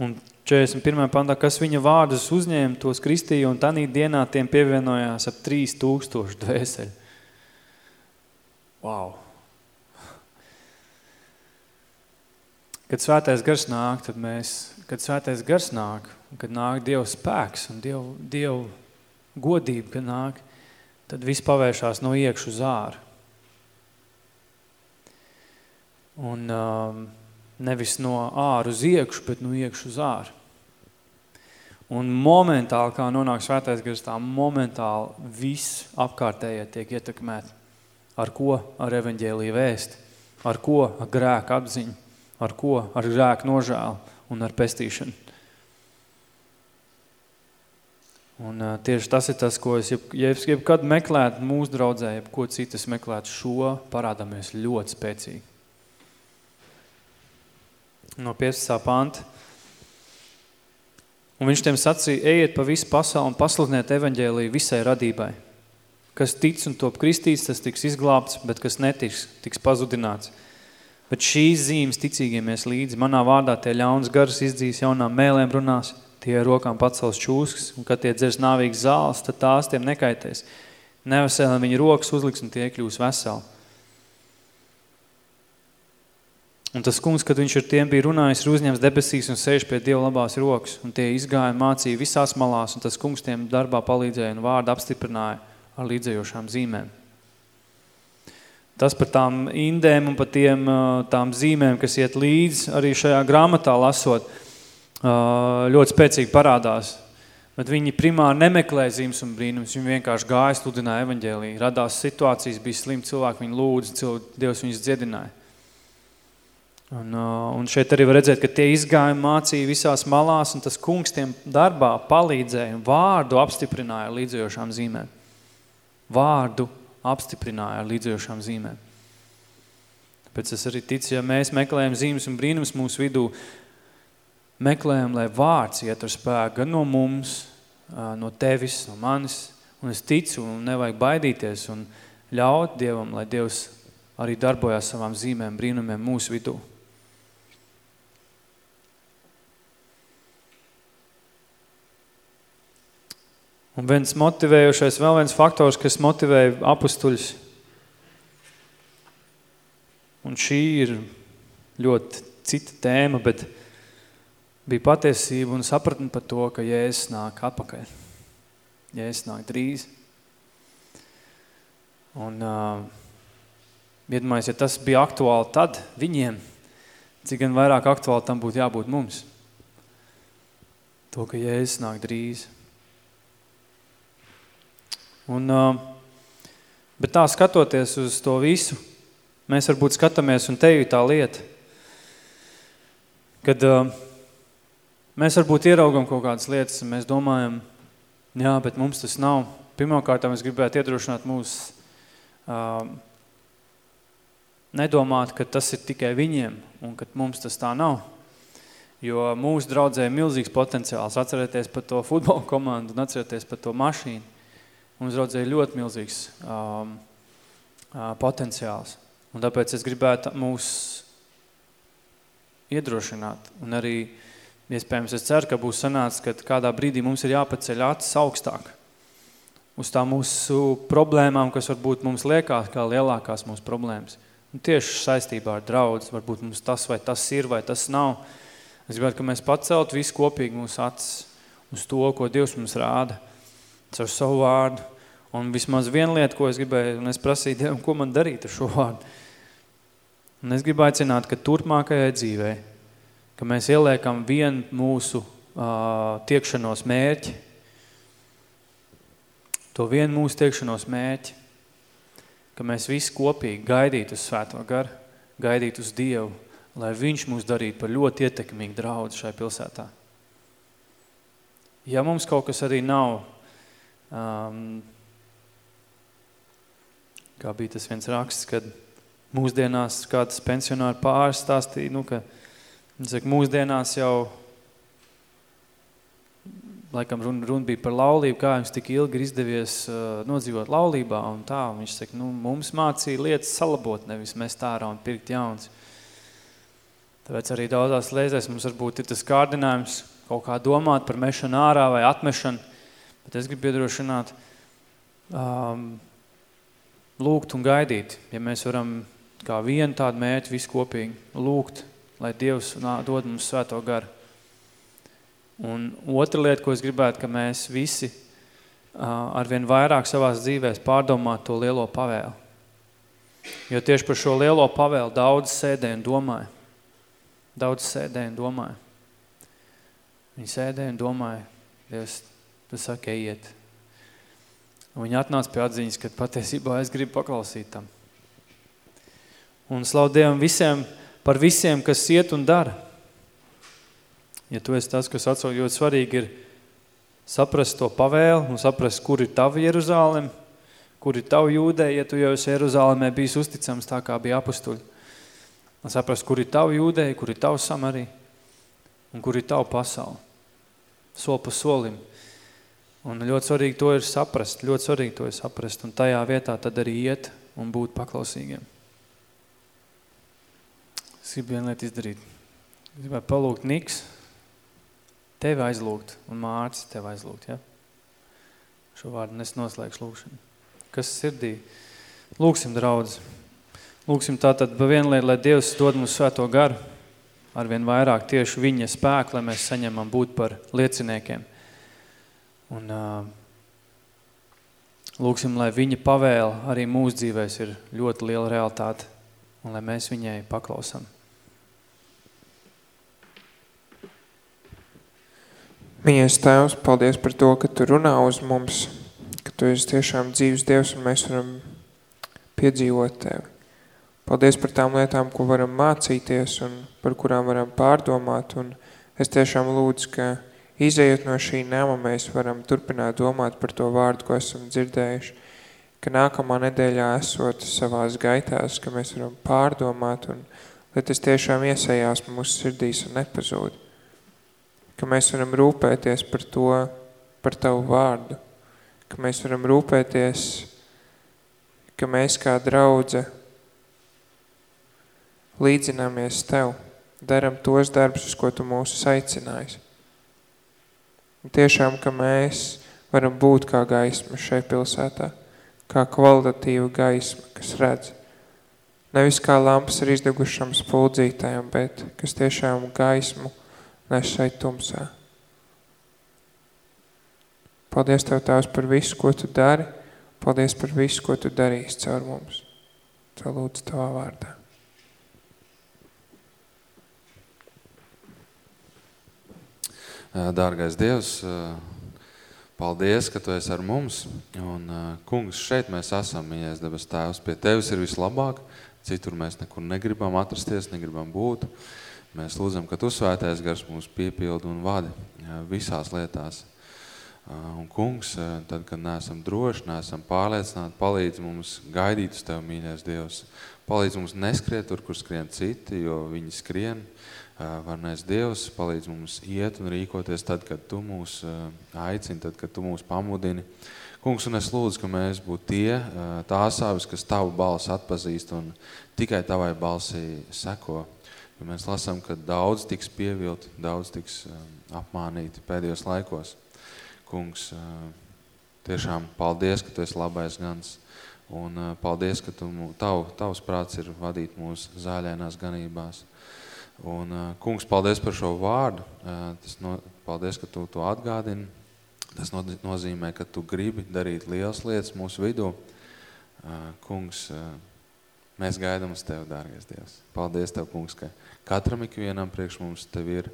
Speaker 4: Un 41. pantā, kas viņa vārdus uzņēma, tos kristīja, un tanī dienā tiem pievienojās ap 3000 dvēseli. Wow! Kad svētais gars nāk, tad mēs, kad svētais gars nāk, kad nāk Dieva spēks un Dieva, Dieva godība, kad nāk, tad viss pavēršās no iekšu uz āru. Un um, nevis no āru uz iekšu, bet no iekšu uz āru. Un momentāli, kā nonāk svētais gars, tā momentāli viss apkārtējie tiek ietekmēt. Ar ko? Ar evaņģēliju vēsti. Ar ko? Ar grēku apziņu. Ar ko? Ar grēku nožēlu un ar pestīšanu. Un uh, tieši tas ir tas, ko es, jeb, jeb, jebkad meklētu mūsu draudzē, jeb ko citas meklētu šo, parādāmies ļoti spēcīgi no 15. panta. Un viņš tiem sacīja, ejiet pa visu pasauli un pasludiniet evaņģēliju visai radībai. Kas tic un top kristīts, tas tiks izglābts, bet kas netiks, tiks pazudināts. Bet šīs zīmes ticīgiem mēs līdzi. Manā vārdā tie ļauns garas izdzīs jaunām mēlēm runās, tie rokām pacels čūskas, un kad tie dzers nāvīgs zāles, tad tās tiem nekaitēs. Nevesēlēm viņa rokas uzliks un tie kļūs veseli. Un tas kungs, kad viņš ar tiem bija runājis, ir uzņems debesīs un sēž pie Dieva labās rokas. Un tie izgāja mācīja visās malās, un tas kungs tiem darbā palīdzēja un vārdu apstiprināja ar līdzējošām zīmēm. Tas par tām indēm un par tiem, tām zīmēm, kas iet līdz arī šajā grāmatā lasot, ļoti spēcīgi parādās. Bet viņi primāri nemeklē zīmes un brīnums, viņi vienkārši gāja, sludināja evaņģēlī. Radās situācijas, bija slim cilvēki, viņi lūdza, Dievs viņus dziedināja. Un, uh, un šeit arī var redzēt, ka tie izgājumi mācīja visās malās, un tas kungs tiem darbā palīdzēja un vārdu apstiprināja ar līdzējošām zīmēm. Vārdu apstiprināja ar līdzējošām zīmēm. Tāpēc es arī ticu, ja mēs meklējam zīmes un brīnums mūsu vidū, meklējam, lai vārds iet ar spēku gan no mums, no tevis, no manis, un es ticu un nevajag baidīties un ļaut Dievam, lai Dievs arī darbojās savām zīmēm, brīnumiem mūsu vidū. Un viens motivējušais, vēl viens faktors, kas motivēja apustuļus. Un šī ir ļoti cita tēma, bet bija patiesība un sapratni par to, ka Jēzus nāk atpakaļ. Jēzus nāk drīz. Un uh, iedomājies, ja tas bija aktuāli tad viņiem, cik gan vairāk aktuāli tam būtu jābūt mums. To, ka Jēzus nāk drīz. Un, bet tā skatoties uz to visu, mēs varbūt skatāmies un tevi tā lieta, kad mēs varbūt ieraugam kaut kādas lietas un mēs domājam, jā, bet mums tas nav. Pirmkārt, es gribētu iedrošināt mūs nedomāt, ka tas ir tikai viņiem un ka mums tas tā nav. Jo mūsu draudzē ir milzīgs potenciāls. Atcerieties par to futbola komandu un atcerieties par to mašīnu. Mums draudzē ir ļoti milzīgs um, uh, potenciāls. Un tāpēc es gribētu mūs iedrošināt. Un arī, iespējams, es ceru, ka būs sanācis, ka kādā brīdī mums ir jāpaceļ acis augstāk uz tā mūsu problēmām, kas varbūt mums liekas kā lielākās mūsu problēmas. Un tieši saistībā ar draudz, varbūt mums tas vai tas ir, vai tas nav. Es gribētu, ka mēs pacelt visu kopīgi mūsu acis uz to, ko Dievs mums rāda, caur savu vārdu. Un vismaz viena lieta, ko es gribēju, un es prasīju Dievam, ko man darīt ar šo vārdu. Un es gribu aicināt, ka turpmākajai dzīvē, ka mēs ieliekam vienu mūsu uh, tiekšanos mērķi, to vienu mūsu tiekšanos mērķi, ka mēs visi kopīgi gaidītu uz svēto garu, gaidītu uz Dievu, lai viņš mūs darītu par ļoti ietekmīgu draudzi šai pilsētā. Ja mums kaut kas arī nav, um, kā bija tas viens raksts, kad mūsdienās kāds pensionāri pāris stāstīja, nu, ka, saka, mūsdienās jau laikam runa, runa bija par laulību, kā jums tik ilgi ir izdevies uh, nodzīvot laulībā un tā. Un viņš saka, nu, mums mācīja lietas salabot, nevis mest ārā un pirkt jauns. Tāpēc arī daudzās lēzēs mums varbūt ir tas kārdinājums kaut kā domāt par mešanu ārā vai atmešanu, bet es gribu iedrošināt um, lūgt un gaidīt, ja mēs varam kā vienu tādu mērķi viskopīgi lūgt, lai Dievs dod mums svēto garu. Un otra lieta, ko es gribētu, ka mēs visi arvien vairāk savās dzīvēs pārdomāt to lielo pavēlu. Jo tieši par šo lielo pavēlu daudz sēdēja un domāja. Daudz sēdēja un domāja. Viņi sēdēja un domāja, Dievs, tu saki, ejiet. Un viņi atnāca pie atziņas, ka patiesībā es gribu paklausīt tam. Un slavu Dievam visiem, par visiem, kas iet un dara ja tu esi tas, kas atsauc, ļoti svarīgi ir saprast to pavēlu un saprast, kur ir tava Jeruzālem, kur ir tavu jūdē, ja tu jau esi Jeruzālemē bijis uzticams tā, kā bija apustuļi. Un saprast, kur ir tavu jūdē, kur ir tavu samarī un kur ir tavu pasauli. Sol pa solim. Un ļoti svarīgi to ir saprast, ļoti svarīgi to ir saprast un tajā vietā tad arī iet un būt paklausīgiem. Es gribu vienu lietu izdarīt. Gribētu palūgt Niks, tevi aizlūgt un Mārcis tevi aizlūgt, ja? Šo vārdu es noslēgšu lūkšanu. Kas sirdī? Lūksim draudz. Lūksim tātad pa vienu lietu, lai Dievs dod mums svēto garu, arvien vairāk tieši viņa spēku, lai mēs saņemam būt par lieciniekiem. Un uh, lūksim, lai viņa pavēla arī mūsu dzīvēs ir ļoti liela realitāte un lai mēs viņai paklausam.
Speaker 5: Mīļais Tēvs, paldies par to, ka Tu runā uz mums, ka Tu esi tiešām dzīves Dievs un mēs varam piedzīvot Tevi. Paldies par tām lietām, ko varam mācīties un par kurām varam pārdomāt. Un es tiešām lūdzu, ka izējot no šī nama, mēs varam turpināt domāt par to vārdu, ko esam dzirdējuši. Ka nākamā nedēļā esot savās gaitās, ka mēs varam pārdomāt un lai tas tiešām iesējās mūsu sirdīs un nepazūd ka mēs varam rūpēties par to, par Tavu vārdu, ka mēs varam rūpēties, ka mēs kā draudze līdzināmies Tev, daram tos darbus, uz ko Tu mūsu aicinājis. Tiešām, ka mēs varam būt kā gaisma šai pilsētā, kā kvalitatīva gaisma, kas redz. Nevis kā lampas ar izdegušam spuldzītājiem, bet kas tiešām gaismu nes šeit tumsā. Paldies Tev, Tēvs, par visu, ko Tu dari. Paldies par visu, ko Tu darīsi caur mums. Tev lūdzu Tavā vārdā.
Speaker 1: Dārgais Dievs, paldies, ka Tu esi ar mums. Un, kungs, šeit mēs esam, mīļais debes Tēvs. Pie Tevis ir vislabāk. Citur mēs nekur negribam atrasties, negribam būt. Uh, Mēs lūdzam, ka Tu svētais gars mūs piepildu un vadi visās lietās. Un kungs, tad, kad neesam droši, neesam pārliecināti, palīdz mums gaidīt uz Tev, mīļais Dievs. Palīdz mums neskriet tur, kur skrien citi, jo viņi skrien. Varnais Dievs palīdz mums iet un rīkoties tad, kad Tu mūs aicini, tad, kad Tu mūs pamudini. Kungs, un es lūdzu, ka mēs būtu tie, tās āvis, kas Tavu balsi atpazīst un tikai Tavai balsī seko. Jo mēs lasām, ka daudz tiks pievilti, daudz tiks apmānīti pēdējos laikos. Kungs, tiešām paldies, ka Tu esi labais gans. Un paldies, ka tu, tav, Tavs prāts ir vadīt mūsu zāļainās ganībās. Un, kungs, paldies par šo vārdu. Tas no, paldies, ka Tu to atgādini. Tas nozīmē, ka Tu gribi darīt lielas lietas mūsu vidū. Kungs, mēs gaidām uz Tevi, dārgais Dievs. Paldies Tev, kungs, ka katram ikvienam priekš mums Tev ir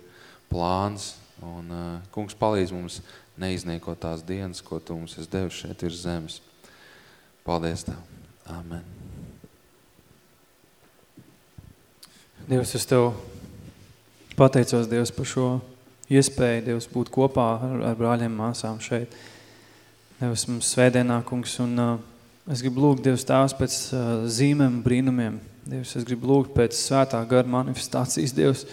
Speaker 1: plāns. Un, kungs, palīdz mums neizniekot tās dienas, ko Tu mums esi devis šeit ir zemes. Paldies Tev. Amen.
Speaker 4: Dievs, es Tev pateicos, Dievs, par šo iespēju, Dievs, būt kopā ar, ar brāļiem māsām šeit. Dievs, mums svētdienā, kungs, un uh, es gribu lūgt, Dievs, Tēvs, pēc uh, zīmēm, brīnumiem. Dievs, es gribu lūgt pēc svētā gara manifestācijas, Dievs,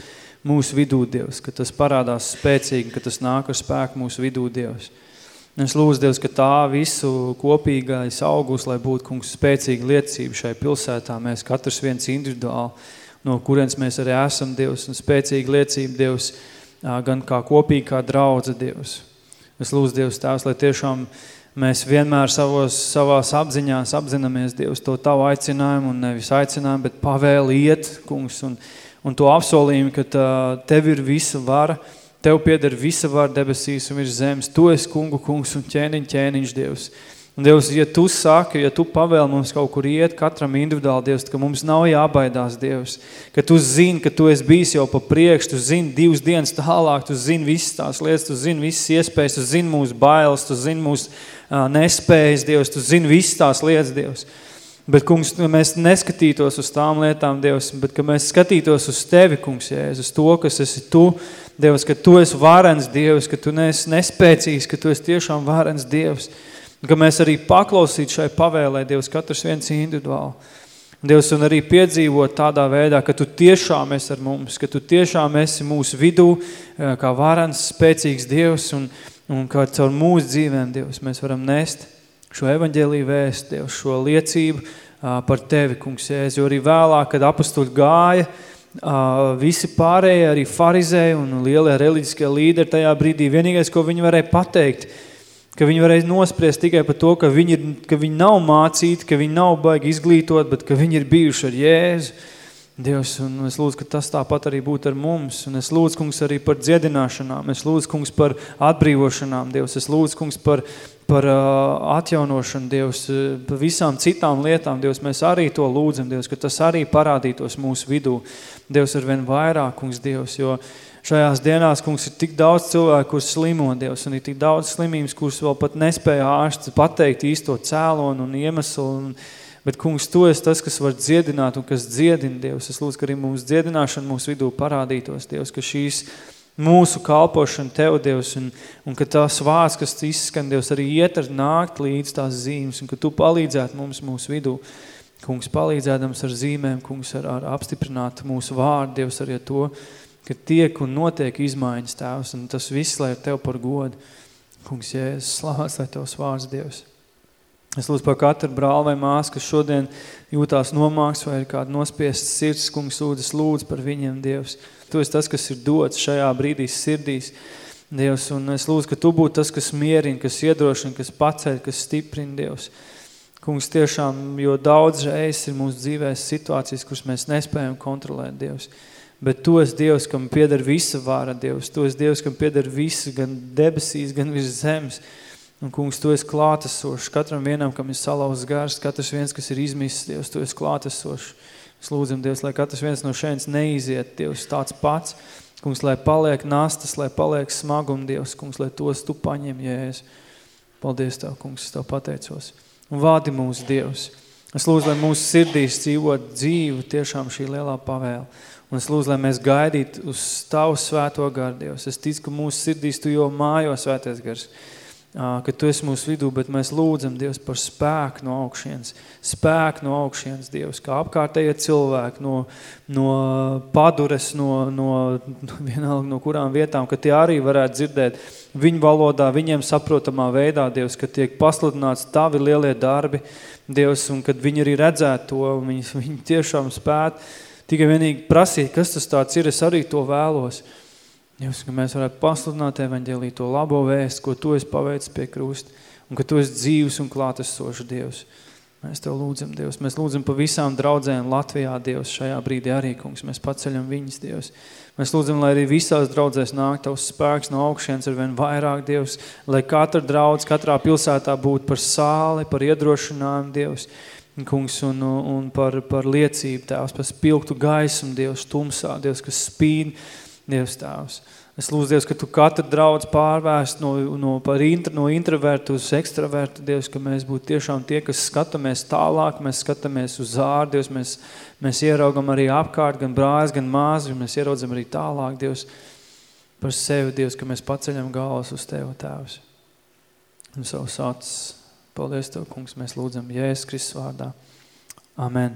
Speaker 4: mūsu vidū, Dievs, ka tas parādās spēcīgi, ka tas nāk ar spēku mūsu vidū, Dievs. Es lūdzu, Dievs, ka tā visu kopīgais augus, lai būtu, kungs, spēcīga liecība šai pilsētā, mēs katrs viens individuāli, no kurienes mēs arī esam, Dievs, un spēcīga liecība, Dievs, gan kā kopīgi, kā draudze, Dievs. Es lūdzu, Dievs, Tēvs, lai tiešām mēs vienmēr savos, savās apziņās apzināmies, Dievs, to tavu aicinājumu, un nevis aicinājumu, bet pavēli iet, kungs, un, un to apsolījumu, ka tā, tev ir visa vara, tev pieder visa vara debesīs un virs zemes, tu esi kungu kungs un ķēniņ, ķēniņš Dievs. Un Dievs, ja tu saki, ja tu pavēl mums kaut kur iet, katram individuāli, Dievs, ka mums nav jābaidās, Dievs, ka tu zini, ka tu esi bijis jau pa priekš, tu zini divas dienas tālāk, tu zini visas tās lietas, tu zini visas iespējas, tu zini mūsu bailes, tu zini mūsu uh, nespējas, Dievs, tu zini visas tās lietas, Dievs. Bet, kungs, mēs neskatītos uz tām lietām, Dievs, bet ka mēs skatītos uz Tevi, kungs, Jēzus, to, kas esi Tu, Dievs, ka Tu esi varens Dievs, ka Tu neesi nespēcīgs, ka Tu esi tiešām varens Dievs, un ka mēs arī paklausīt šai pavēlē, Dievs, katrs viens individuāli. Dievs, un arī piedzīvot tādā veidā, ka Tu tiešām esi ar mums, ka Tu tiešām esi mūsu vidū, kā varens, spēcīgs Dievs, un, un kā caur mūsu dzīvēm, Dievs, mēs varam nest šo evaņģēliju vēst, Dievs, šo liecību par Tevi, kungs, Jēzus, jo arī vēlāk, kad apustuļi gāja, visi pārējie, arī farizēji un lielie reliģiskie līderi tajā brīdī, vienīgais, ko viņi varēja pateikt, ka viņi varēja nospriest tikai par to, ka viņi, ir, ka viņi nav mācīti, ka viņi nav baigi izglītot, bet ka viņi ir bijuši ar Jēzu. Dievs, un es lūdzu, ka tas tāpat arī būtu ar mums, un es lūdzu, kungs, arī par dziedināšanām, es lūdzu, kungs, par atbrīvošanām, Dievs, es lūdzu, kungs, par par uh, atjaunošanu, Dievs, par visām citām lietām, Dievs, mēs arī to lūdzam, Dievs, ka tas arī parādītos mūsu vidū. Dievs, ar vien vairāk, kungs, Dievs, jo šajās dienās, kungs, ir tik daudz cilvēku, kurus slimo, Dievs, un ir tik daudz slimības, kurus vēl pat nespēja ārsts pateikt īsto cēlonu un iemeslu, un, bet, kungs, tu esi tas, kas var dziedināt un kas dziedina, Dievs. Es lūdzu, ka arī mūsu dziedināšana mūsu vidū parādītos, Dievs, ka šīs mūsu kalpošana Tev, Dievs, un, un ka tās vārds, kas izskan, Dievs, arī iet ar nākt līdz tās zīmes, un ka Tu palīdzētu mums mūsu vidū. Kungs, palīdzēdams ar zīmēm, kungs, ar, ar apstiprināt mūsu vārdu, Dievs, arī to, ka tiek un notiek izmaiņas Tēvs, un tas viss, lai Tev par godu. Kungs, Jēzus, slāvās, lai Tavs vārds, Dievs. Es lūdzu par katru brāli vai māsu, kas šodien jūtās nomāks vai ir kāda nospiesta sirds, kungs, lūdzu, lūdzu par viņiem, Dievs. Tu esi tas, kas ir dots šajā brīdī sirdīs, Dievs, un es lūdzu, ka Tu būtu tas, kas mierina, kas iedrošina, kas paceļ, kas stiprina, Dievs. Kungs, tiešām, jo daudz reizes ir mūsu dzīvēs situācijas, kuras mēs nespējam kontrolēt, Dievs. Bet Tu esi Dievs, kam pieder visa vāra, Dievs. Tu esi Dievs, kam pieder visa, gan debesīs, gan virs zemes. Un, kungs, Tu esi klātesošs katram vienam, kam ir salauzs gars, katrs viens, kas ir izmisis, Dievs, Tu esi klātesošs. Mēs lūdzam, Dievs, lai katrs viens no šeit neiziet, Dievs, tāds pats. Kungs, lai paliek nastas, lai paliek smagum, Dievs, kungs, lai tos tu paņem, Jēs. Paldies Tev, kungs, es Tev pateicos. Un vādi mūsu Dievs. Es lūdzu, lai mūsu sirdīs dzīvot dzīvu tiešām šī lielā pavēle. Un es lūdzu, lai mēs gaidītu uz Tavu svēto garu, Dievs. Es ticu, ka mūsu sirdīs Tu jau mājo svētais gars. ka Tu esi mūsu vidū, bet mēs lūdzam, Dievs, par spēku no augšienes. Spēku no augšienes, Dievs, kā apkārtējie cilvēki, no, no padures, no, no, vienalga, no kurām vietām, ka tie arī varētu dzirdēt viņu valodā, viņiem saprotamā veidā, Dievs, ka tiek pasludināts Tavi lielie darbi, Dievs, un kad viņi arī redzētu to, viņi, viņi tiešām spētu tikai vienīgi prasīt, kas tas tāds ir, es arī to vēlos. Dievs, ka mēs varētu pasludināt evaņģēlī to labo vēstu, ko Tu esi paveicis pie krusta, un ka Tu esi dzīvs un klātesošs Dievs. Mēs Tev lūdzam, Dievs. Mēs lūdzam pa visām draudzēm Latvijā, Dievs, šajā brīdī arī, kungs. Mēs paceļam viņas, Dievs. Mēs lūdzam, lai arī visās draudzēs nāk Tavs spēks no augšienes ar vien vairāk, Dievs, lai katra draudz, katrā pilsētā būtu par sāli, par iedrošinājumu, Dievs, kungs, un, un par, par liecību, Tēvs, par spilgtu gaismu, Dievs, tumsā, Dievs, kas spīd, Dievs Tēvs. Es lūdzu, Dievs, ka Tu katru draudz pārvērst no, no, par intra, no introvertu uz ekstravertu, Dievs, ka mēs būtu tiešām tie, kas skatāmies tālāk, mēs skatāmies uz ār, Dievs, mēs, mēs ieraugam arī apkārt, gan brālis, gan māzi, mēs ieraudzam arī tālāk, Dievs, par sevi, Dievs, ka mēs paceļam galvas uz Tev, Tēvs. Un savus acis. Paldies Tev, kungs, mēs lūdzam Jēzus Kristus vārdā. Amen.